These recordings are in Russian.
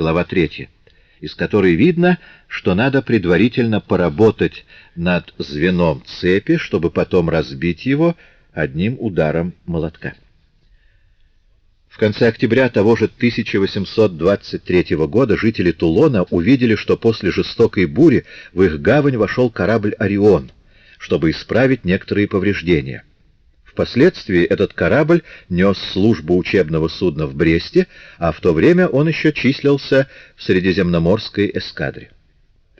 глава 3, из которой видно, что надо предварительно поработать над звеном цепи, чтобы потом разбить его одним ударом молотка. В конце октября того же 1823 года жители Тулона увидели, что после жестокой бури в их гавань вошел корабль «Орион», чтобы исправить некоторые повреждения. Впоследствии этот корабль нес службу учебного судна в Бресте, а в то время он еще числился в Средиземноморской эскадре.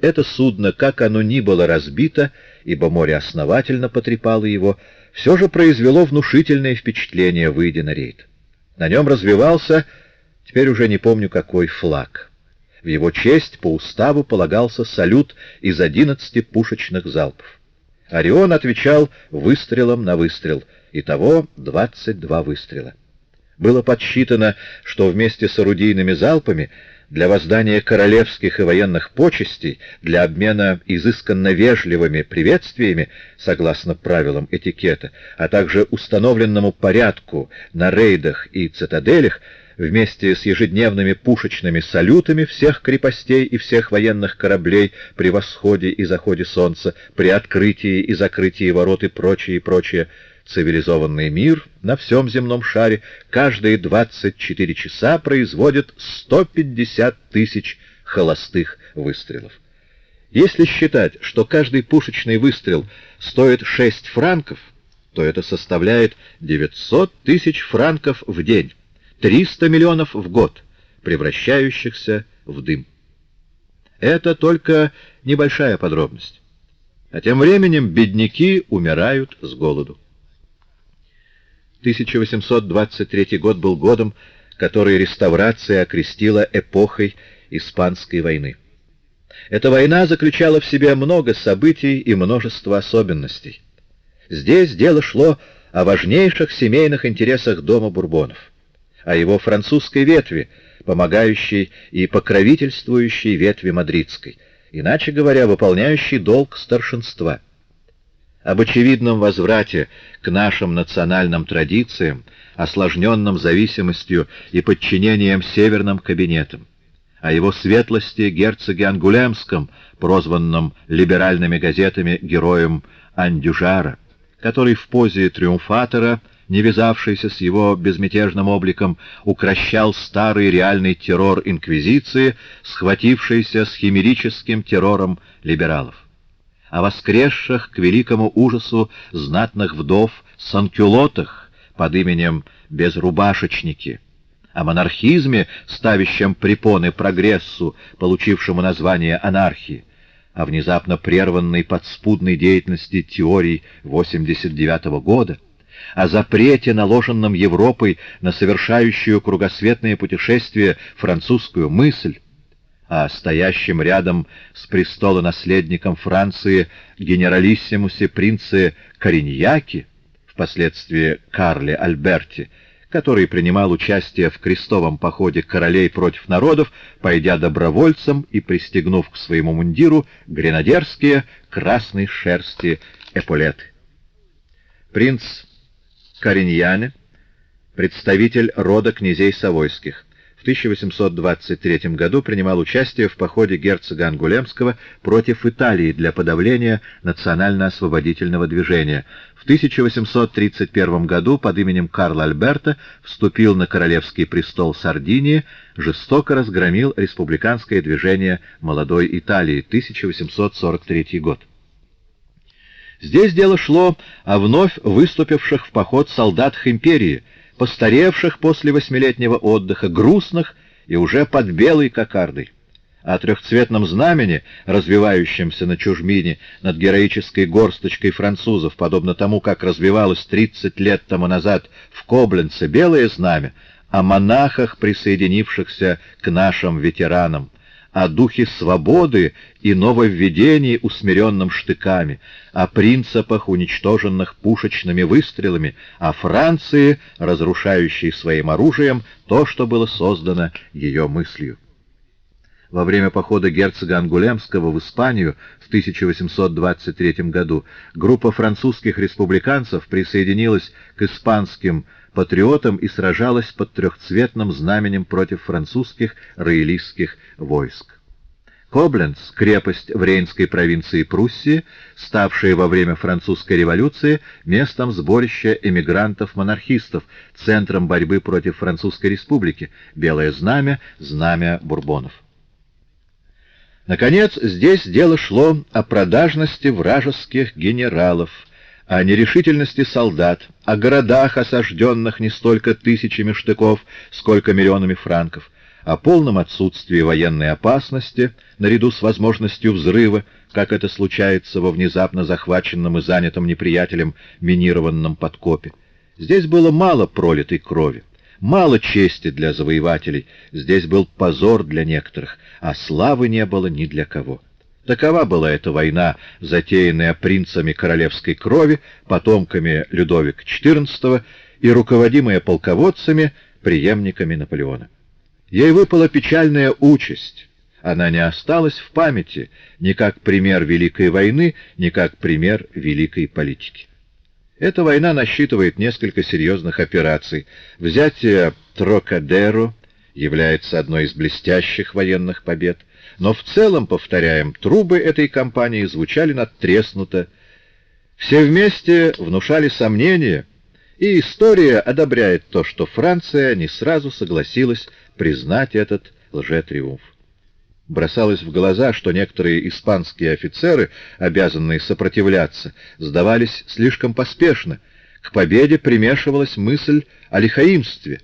Это судно, как оно ни было разбито, ибо море основательно потрепало его, все же произвело внушительное впечатление, выйдя на рейд. На нем развивался, теперь уже не помню какой, флаг. В его честь по уставу полагался салют из одиннадцати пушечных залпов. Орион отвечал выстрелом на выстрел, итого 22 выстрела. Было подсчитано, что вместе с орудийными залпами для воздания королевских и военных почестей, для обмена изысканно вежливыми приветствиями, согласно правилам этикета, а также установленному порядку на рейдах и цитаделях, вместе с ежедневными пушечными салютами всех крепостей и всех военных кораблей при восходе и заходе солнца, при открытии и закрытии ворот и прочее, и прочее, Цивилизованный мир на всем земном шаре каждые 24 часа производит 150 тысяч холостых выстрелов. Если считать, что каждый пушечный выстрел стоит 6 франков, то это составляет 900 тысяч франков в день, 300 миллионов в год, превращающихся в дым. Это только небольшая подробность. А тем временем бедняки умирают с голоду. 1823 год был годом, который реставрация окрестила эпохой Испанской войны. Эта война заключала в себе много событий и множество особенностей. Здесь дело шло о важнейших семейных интересах дома Бурбонов, о его французской ветви, помогающей и покровительствующей ветви мадридской, иначе говоря, выполняющей долг старшинства — об очевидном возврате к нашим национальным традициям, осложненном зависимостью и подчинением северным кабинетам, о его светлости герцоге Ангулемском, прозванном либеральными газетами героем Андюжара, который в позе триумфатора, не вязавшийся с его безмятежным обликом, укращал старый реальный террор инквизиции, схватившийся с химерическим террором либералов о воскресших к великому ужасу знатных вдов санкюлотах под именем Безрубашечники, о монархизме, ставящем препоны прогрессу, получившему название анархии, о внезапно прерванной подспудной деятельности теорий 89 -го года, о запрете, наложенном Европой на совершающую кругосветное путешествие французскую мысль, а стоящим рядом с престолонаследником Франции генералиссимусе принце Кориньяки, впоследствии Карле Альберти, который принимал участие в крестовом походе королей против народов, пойдя добровольцем и пристегнув к своему мундиру гренадерские красной шерсти эполеты. Принц Кориньяне, представитель рода князей Савойских, в 1823 году принимал участие в походе герцога Ангулемского против Италии для подавления национально-освободительного движения. В 1831 году под именем Карла Альберта вступил на королевский престол Сардинии, жестоко разгромил республиканское движение молодой Италии, 1843 год. Здесь дело шло о вновь выступивших в поход солдатах империи – постаревших после восьмилетнего отдыха, грустных и уже под белой кокардой. О трехцветном знамени, развивающемся на чужмине над героической горсточкой французов, подобно тому, как развивалось 30 лет тому назад в Кобленце белое знамя, о монахах, присоединившихся к нашим ветеранам, о духе свободы и нововведений, усмиренном штыками, о принципах, уничтоженных пушечными выстрелами, о Франции, разрушающей своим оружием то, что было создано ее мыслью. Во время похода герцога Ангулемского в Испанию в 1823 году группа французских республиканцев присоединилась к испанским патриотом и сражалась под трехцветным знаменем против французских роялистских войск. Кобленц, крепость в Рейнской провинции Пруссии, ставшая во время французской революции местом сборища эмигрантов-монархистов, центром борьбы против Французской республики, белое знамя, знамя бурбонов. Наконец, здесь дело шло о продажности вражеских генералов, о нерешительности солдат, о городах, осажденных не столько тысячами штыков, сколько миллионами франков, о полном отсутствии военной опасности, наряду с возможностью взрыва, как это случается во внезапно захваченном и занятом неприятелем минированном подкопе. Здесь было мало пролитой крови, мало чести для завоевателей, здесь был позор для некоторых, а славы не было ни для кого. Такова была эта война, затеянная принцами королевской крови, потомками Людовика XIV и руководимая полководцами, преемниками Наполеона. Ей выпала печальная участь. Она не осталась в памяти ни как пример Великой войны, ни как пример великой политики. Эта война насчитывает несколько серьезных операций. Взятие Трокадеро является одной из блестящих военных побед, но в целом, повторяем, трубы этой кампании звучали надтреснуто. Все вместе внушали сомнения, и история одобряет то, что Франция не сразу согласилась признать этот лжетриумф. Бросалось в глаза, что некоторые испанские офицеры, обязанные сопротивляться, сдавались слишком поспешно. К победе примешивалась мысль о лихаимстве.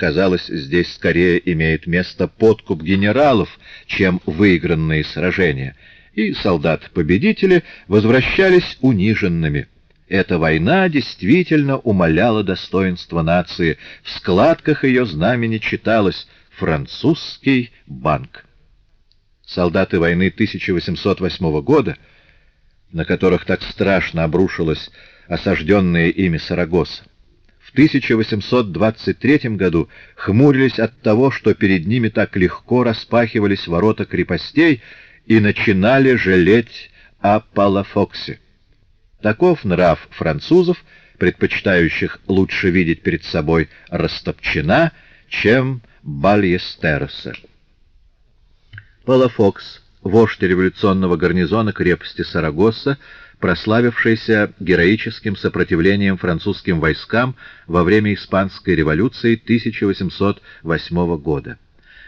Казалось, здесь скорее имеет место подкуп генералов, чем выигранные сражения, и солдаты-победители возвращались униженными. Эта война действительно умаляла достоинство нации. В складках ее знамени читалось «Французский банк». Солдаты войны 1808 года, на которых так страшно обрушилась осажденная ими Сарагоса, в 1823 году хмурились от того, что перед ними так легко распахивались ворота крепостей и начинали жалеть о Палафоксе. Таков нрав французов, предпочитающих лучше видеть перед собой Растопчина, чем Бальестероса. Палафокс, вождь революционного гарнизона крепости Сарагоса, прославившийся героическим сопротивлением французским войскам во время Испанской революции 1808 года.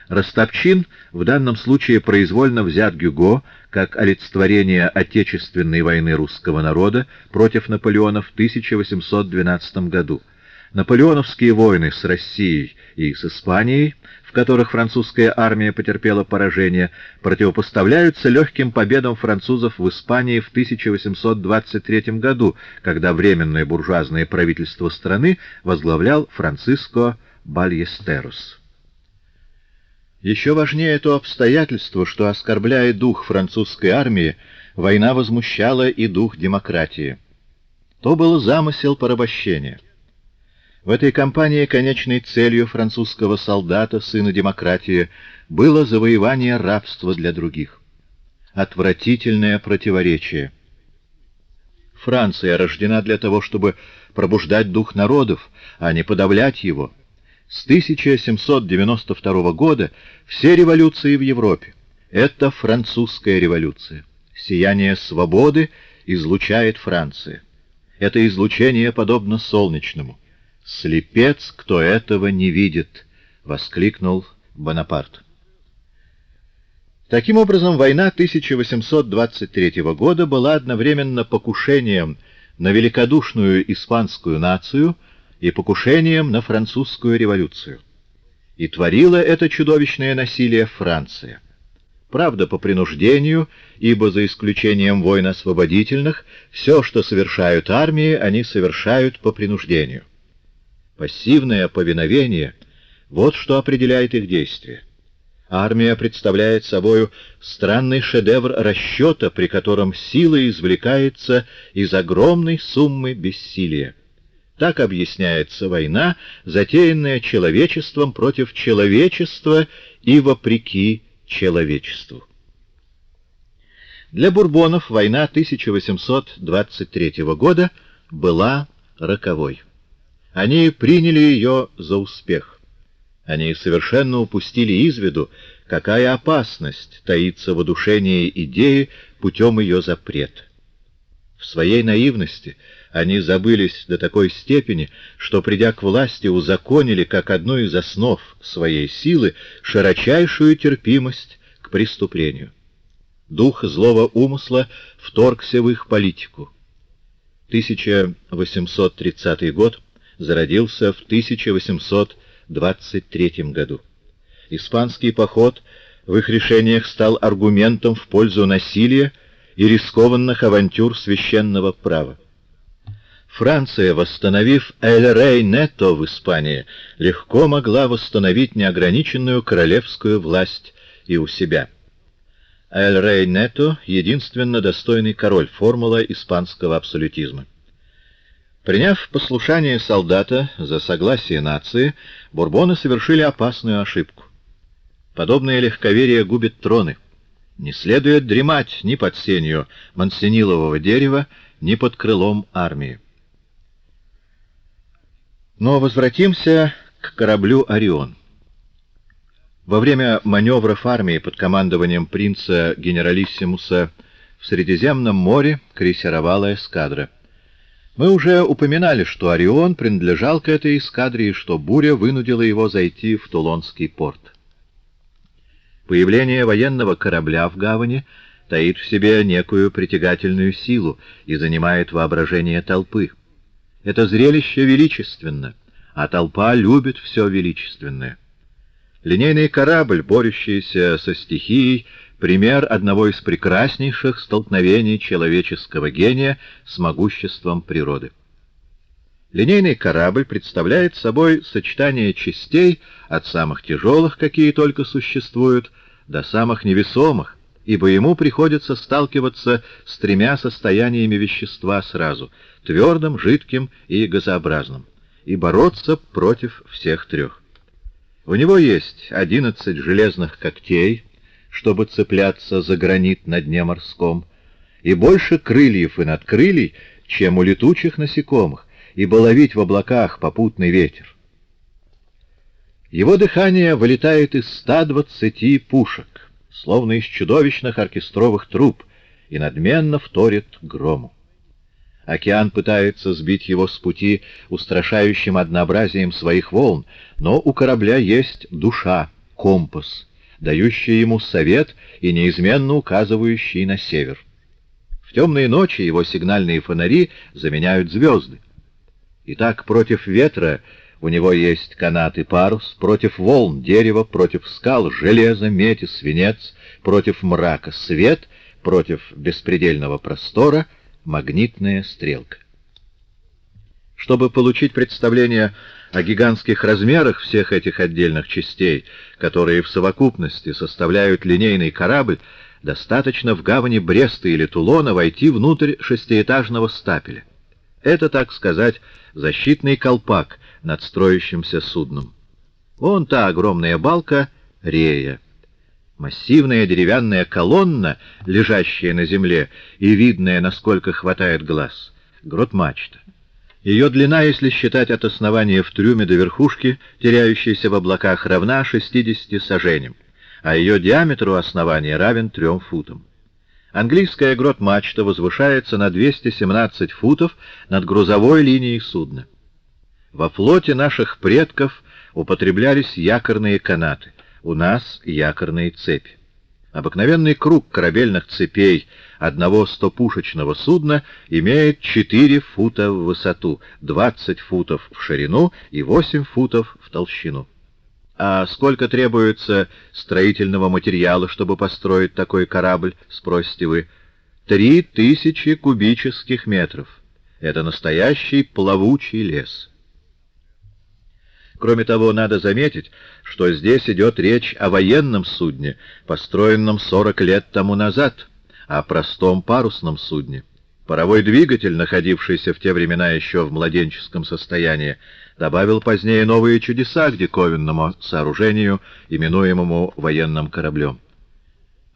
Растопчин в данном случае произвольно взят Гюго как олицетворение Отечественной войны русского народа против Наполеона в 1812 году. Наполеоновские войны с Россией и с Испанией, в которых французская армия потерпела поражение, противопоставляются легким победам французов в Испании в 1823 году, когда Временное буржуазное правительство страны возглавлял Франциско Бальестерос. Еще важнее то обстоятельство, что, оскорбляя дух французской армии, война возмущала и дух демократии. То был замысел порабощения. В этой кампании конечной целью французского солдата, сына демократии, было завоевание рабства для других. Отвратительное противоречие. Франция рождена для того, чтобы пробуждать дух народов, а не подавлять его. С 1792 года все революции в Европе — это французская революция. Сияние свободы излучает Франция. Это излучение подобно солнечному. «Слепец, кто этого не видит!» — воскликнул Бонапарт. Таким образом, война 1823 года была одновременно покушением на великодушную испанскую нацию — и покушением на французскую революцию. И творила это чудовищное насилие Франция. Правда, по принуждению, ибо за исключением войн освободительных, все, что совершают армии, они совершают по принуждению. Пассивное повиновение — вот что определяет их действия. Армия представляет собою странный шедевр расчета, при котором сила извлекается из огромной суммы бессилия. Так объясняется война, затеянная человечеством против человечества и вопреки человечеству. Для бурбонов война 1823 года была роковой. Они приняли ее за успех. Они совершенно упустили из виду, какая опасность таится в удушении идеи путем ее запрета. В своей наивности они забылись до такой степени, что, придя к власти, узаконили как одну из основ своей силы широчайшую терпимость к преступлению. Дух злого умысла вторгся в их политику. 1830 год зародился в 1823 году. Испанский поход в их решениях стал аргументом в пользу насилия и рискованных авантюр священного права. Франция, восстановив Эль-Рей-Нето в Испании, легко могла восстановить неограниченную королевскую власть и у себя. Эль-Рей-Нето — единственно достойный король, формула испанского абсолютизма. Приняв послушание солдата за согласие нации, бурбоны совершили опасную ошибку. Подобное легковерие губит троны. Не следует дремать ни под сенью мансенилового дерева, ни под крылом армии. Но возвратимся к кораблю «Орион». Во время маневров армии под командованием принца-генералиссимуса в Средиземном море крейсеровала эскадра. Мы уже упоминали, что «Орион» принадлежал к этой эскадре и что буря вынудила его зайти в Тулонский порт. Появление военного корабля в гавани таит в себе некую притягательную силу и занимает воображение толпы. Это зрелище величественно, а толпа любит все величественное. Линейный корабль, борющийся со стихией, пример одного из прекраснейших столкновений человеческого гения с могуществом природы. Линейный корабль представляет собой сочетание частей от самых тяжелых, какие только существуют, до самых невесомых, ибо ему приходится сталкиваться с тремя состояниями вещества сразу — твердым, жидким и газообразным, и бороться против всех трех. У него есть одиннадцать железных когтей, чтобы цепляться за гранит на дне морском, и больше крыльев и надкрылий, чем у летучих насекомых, ибо ловить в облаках попутный ветер. Его дыхание вылетает из 120 пушек, словно из чудовищных оркестровых труб, и надменно вторит грому. Океан пытается сбить его с пути устрашающим однообразием своих волн, но у корабля есть душа, компас, дающий ему совет и неизменно указывающий на север. В темные ночи его сигнальные фонари заменяют звезды. Итак, против ветра у него есть канат и парус, против волн — дерево, против скал — железо, медь и свинец, против мрака — свет, против беспредельного простора — магнитная стрелка. Чтобы получить представление о гигантских размерах всех этих отдельных частей, которые в совокупности составляют линейный корабль, достаточно в гавани Бреста или Тулона войти внутрь шестиэтажного стапеля. Это, так сказать, защитный колпак над строящимся судном. Вон та огромная балка — рея. Массивная деревянная колонна, лежащая на земле и видная, насколько хватает глаз, — грот-мачта. Ее длина, если считать от основания в трюме до верхушки, теряющейся в облаках, равна 60 саженям, а ее диаметр у основания равен 3 футам. Английская грот-мачта возвышается на 217 футов над грузовой линией судна. Во флоте наших предков употреблялись якорные канаты, у нас якорные цепи. Обыкновенный круг корабельных цепей одного стопушечного судна имеет 4 фута в высоту, 20 футов в ширину и 8 футов в толщину. А сколько требуется строительного материала, чтобы построить такой корабль, спросите вы? Три тысячи кубических метров. Это настоящий плавучий лес. Кроме того, надо заметить, что здесь идет речь о военном судне, построенном 40 лет тому назад, о простом парусном судне. Паровой двигатель, находившийся в те времена еще в младенческом состоянии, добавил позднее новые чудеса к диковинному сооружению, именуемому военным кораблем.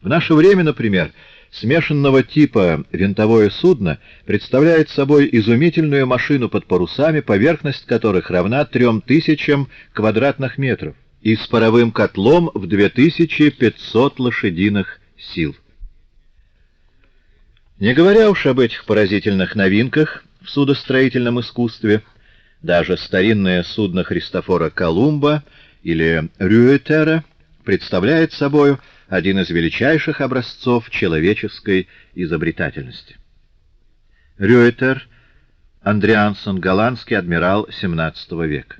В наше время, например, смешанного типа винтовое судно представляет собой изумительную машину под парусами, поверхность которых равна 3000 квадратных метров, и с паровым котлом в 2500 лошадиных сил. Не говоря уж об этих поразительных новинках в судостроительном искусстве, даже старинное судно Христофора Колумба или Рюэтера представляет собою один из величайших образцов человеческой изобретательности. Рюэтер Андриансон, голландский адмирал XVII века.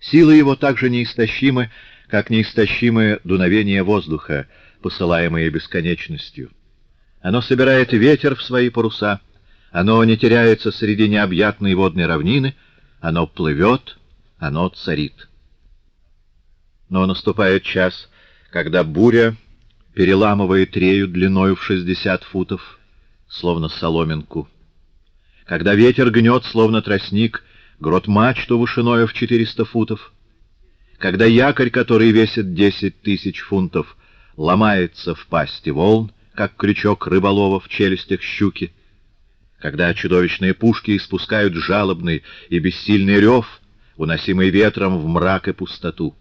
Силы его также неистощимы, как неистощимое дуновение воздуха, посылаемое бесконечностью. Оно собирает ветер в свои паруса, оно не теряется среди необъятной водной равнины, оно плывет, оно царит. Но наступает час, когда буря переламывает рею длиною в 60 футов, словно соломинку. Когда ветер гнет, словно тростник, грот мачту вышиною в 400 футов. Когда якорь, который весит 10 тысяч фунтов, ломается в пасти волн, как крючок рыболова в челюстях щуки, когда чудовищные пушки испускают жалобный и бессильный рев, уносимый ветром в мрак и пустоту,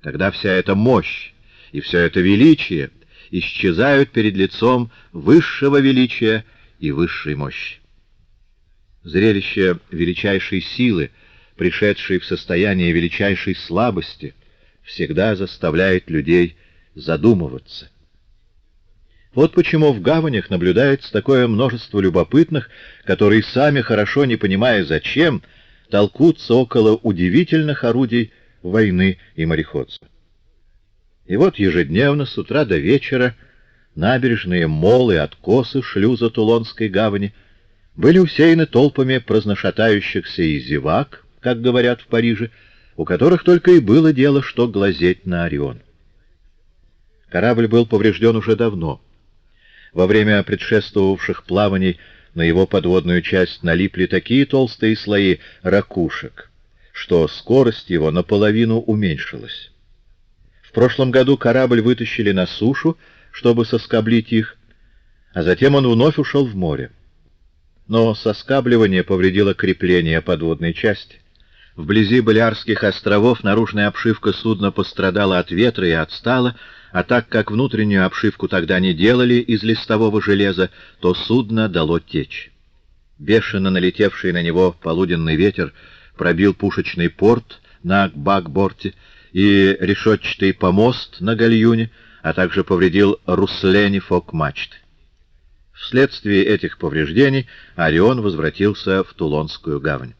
когда вся эта мощь и все это величие исчезают перед лицом высшего величия и высшей мощи. Зрелище величайшей силы, пришедшей в состояние величайшей слабости, всегда заставляет людей задумываться. Вот почему в гаванях наблюдается такое множество любопытных, которые сами, хорошо не понимая зачем, толкутся около удивительных орудий войны и мореходства. И вот ежедневно с утра до вечера набережные молы откосы шлюза Тулонской гавани были усеяны толпами праздношатающихся и зевак, как говорят в Париже, у которых только и было дело, что глазеть на Орион. Корабль был поврежден уже давно — во время предшествовавших плаваний на его подводную часть налипли такие толстые слои ракушек, что скорость его наполовину уменьшилась. В прошлом году корабль вытащили на сушу, чтобы соскоблить их, а затем он вновь ушел в море. Но соскабливание повредило крепление подводной части. Вблизи Балиарских островов наружная обшивка судна пострадала от ветра и отстала, а так как внутреннюю обшивку тогда не делали из листового железа, то судно дало течь. Бешено налетевший на него полуденный ветер пробил пушечный порт на бакборте и решетчатый помост на гальюне, а также повредил руслени фок-мачты. Вследствие этих повреждений Орион возвратился в Тулонскую гавань.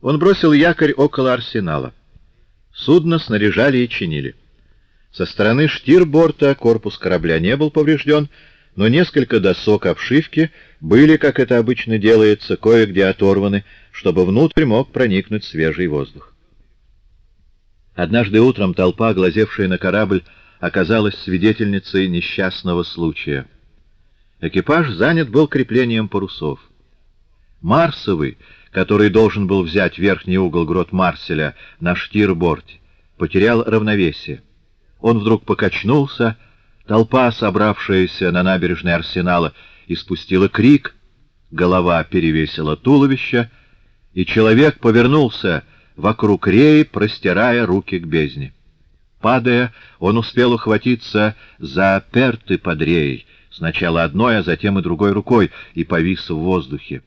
Он бросил якорь около арсенала. Судно снаряжали и чинили. Со стороны штирборта корпус корабля не был поврежден, но несколько досок обшивки были, как это обычно делается, кое-где оторваны, чтобы внутрь мог проникнуть свежий воздух. Однажды утром толпа, глазевшая на корабль, оказалась свидетельницей несчастного случая. Экипаж занят был креплением парусов. Марсовый, который должен был взять верхний угол грот Марселя на штирборте, потерял равновесие. Он вдруг покачнулся, толпа, собравшаяся на набережной арсенала, испустила крик, голова перевесила туловище, и человек повернулся вокруг реи, простирая руки к бездне. Падая, он успел ухватиться за перты под реей, сначала одной, а затем и другой рукой, и повис в воздухе.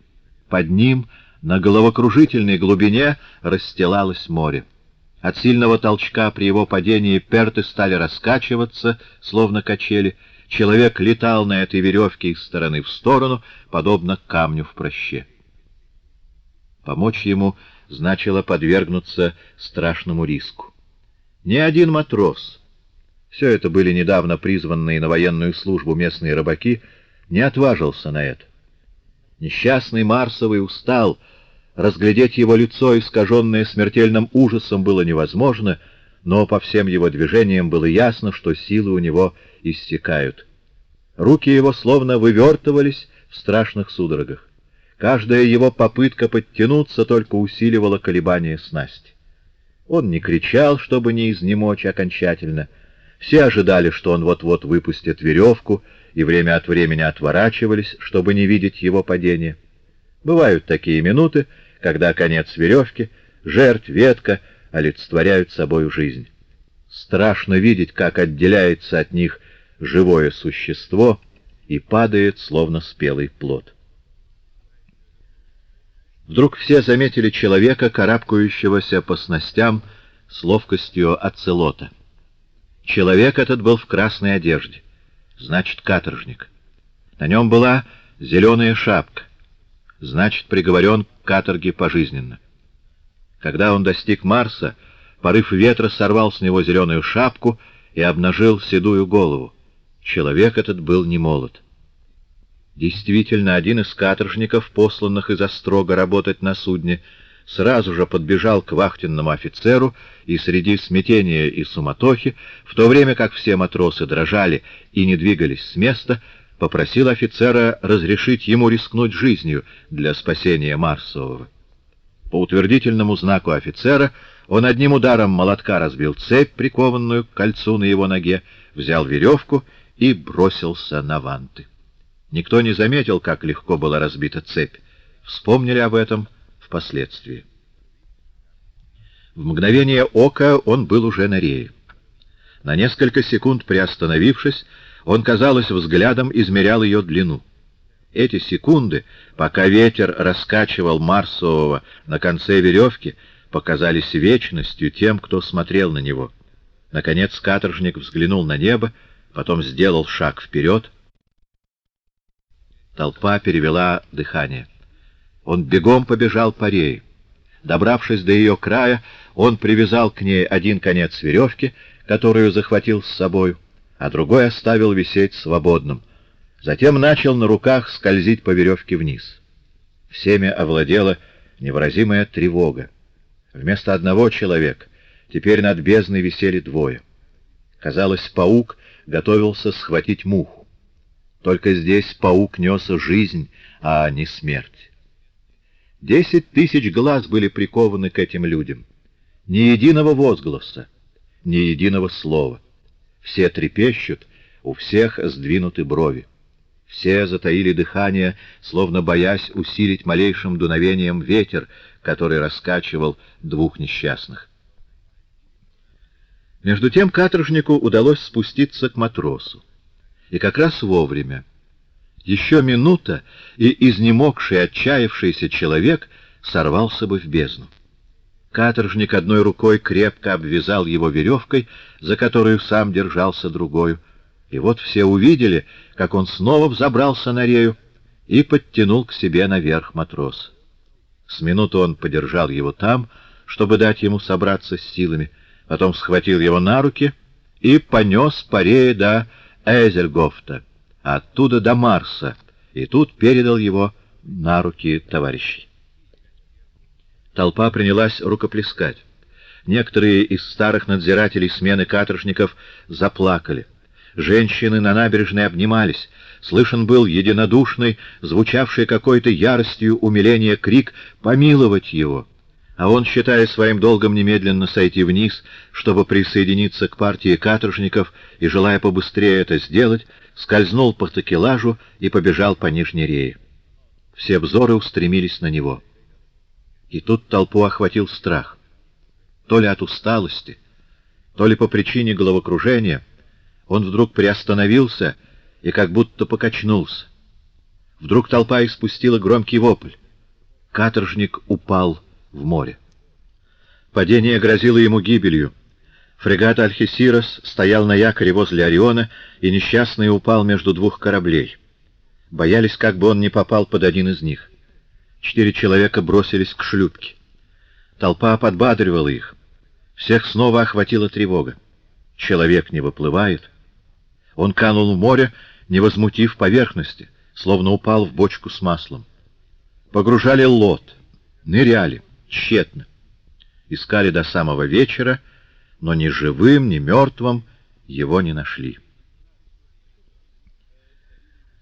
Под ним на головокружительной глубине расстилалось море. От сильного толчка при его падении перты стали раскачиваться, словно качели. Человек летал на этой веревке из стороны в сторону, подобно камню в проще. Помочь ему значило подвергнуться страшному риску. Ни один матрос, все это были недавно призванные на военную службу местные рыбаки, не отважился на это. Несчастный Марсовый устал, Разглядеть его лицо, искаженное смертельным ужасом, было невозможно, но по всем его движениям было ясно, что силы у него иссякают. Руки его словно вывертывались в страшных судорогах. Каждая его попытка подтянуться только усиливала колебания снасти. Он не кричал, чтобы не изнемочь окончательно. Все ожидали, что он вот-вот выпустит веревку, и время от времени отворачивались, чтобы не видеть его падения. Бывают такие минуты, когда конец веревки, жертв, ветка олицетворяют собою жизнь. Страшно видеть, как отделяется от них живое существо и падает, словно спелый плод. Вдруг все заметили человека, карабкающегося по снастям с ловкостью оцелота. Человек этот был в красной одежде, значит, каторжник. На нем была зеленая шапка, значит, приговорен к каторге пожизненно. Когда он достиг Марса, порыв ветра сорвал с него зеленую шапку и обнажил седую голову. Человек этот был не молод. Действительно, один из каторжников, посланных из Острога работать на судне, сразу же подбежал к вахтенному офицеру и среди смятения и суматохи, в то время как все матросы дрожали и не двигались с места, попросил офицера разрешить ему рискнуть жизнью для спасения Марсового. По утвердительному знаку офицера он одним ударом молотка разбил цепь, прикованную к кольцу на его ноге, взял веревку и бросился на ванты. Никто не заметил, как легко была разбита цепь. Вспомнили об этом впоследствии. В мгновение ока он был уже на рее. На несколько секунд приостановившись, он, казалось, взглядом измерял ее длину. Эти секунды, пока ветер раскачивал Марсового на конце веревки, показались вечностью тем, кто смотрел на него. Наконец каторжник взглянул на небо, потом сделал шаг вперед. Толпа перевела дыхание. Он бегом побежал по рее. Добравшись до ее края, он привязал к ней один конец веревки, которую захватил с собой, а другой оставил висеть свободным. Затем начал на руках скользить по веревке вниз. Всеми овладела невыразимая тревога. Вместо одного человека теперь над бездной висели двое. Казалось, паук готовился схватить муху. Только здесь паук нес жизнь, а не смерть. Десять тысяч глаз были прикованы к этим людям. Ни единого возгласа, ни единого слова. Все трепещут, у всех сдвинуты брови. Все затаили дыхание, словно боясь усилить малейшим дуновением ветер, который раскачивал двух несчастных. Между тем каторжнику удалось спуститься к матросу. И как раз вовремя. Еще минута, и изнемогший, отчаявшийся человек сорвался бы в бездну. Каторжник одной рукой крепко обвязал его веревкой, за которую сам держался другой. И вот все увидели, как он снова взобрался на рею и подтянул к себе наверх матрос. С минуту он подержал его там, чтобы дать ему собраться с силами, потом схватил его на руки и понес по рее до Эзельгофта, оттуда до Марса, и тут передал его на руки товарищей. Толпа принялась рукоплескать. Некоторые из старых надзирателей смены каторжников заплакали. Женщины на набережной обнимались. Слышен был единодушный, звучавший какой-то яростью умиления крик «Помиловать его!». А он, считая своим долгом немедленно сойти вниз, чтобы присоединиться к партии каторжников и, желая побыстрее это сделать, скользнул по такелажу и побежал по Нижней рее. Все взоры устремились на него. И тут толпу охватил страх. То ли от усталости, то ли по причине головокружения, он вдруг приостановился и как будто покачнулся. Вдруг толпа испустила громкий вопль. Каторжник упал в море. Падение грозило ему гибелью. Фрегат Альхисирос стоял на якоре возле Ориона, и несчастный упал между двух кораблей. Боялись, как бы он не попал под один из них. Четыре человека бросились к шлюпке. Толпа подбадривала их. Всех снова охватила тревога. Человек не выплывает. Он канул в море, не возмутив поверхности, словно упал в бочку с маслом. Погружали лот, ныряли, тщетно. Искали до самого вечера, но ни живым, ни мертвым его не нашли.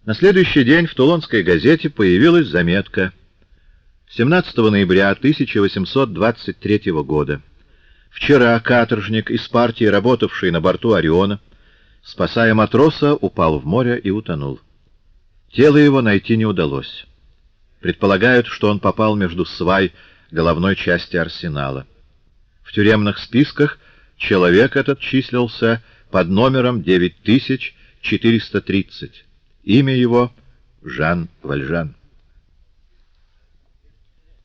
На следующий день в Тулонской газете появилась заметка — 17 ноября 1823 года. Вчера каторжник из партии, работавший на борту «Ориона», спасая матроса, упал в море и утонул. Тело его найти не удалось. Предполагают, что он попал между свай головной части арсенала. В тюремных списках человек этот числился под номером 9430. Имя его Жан Вальжан.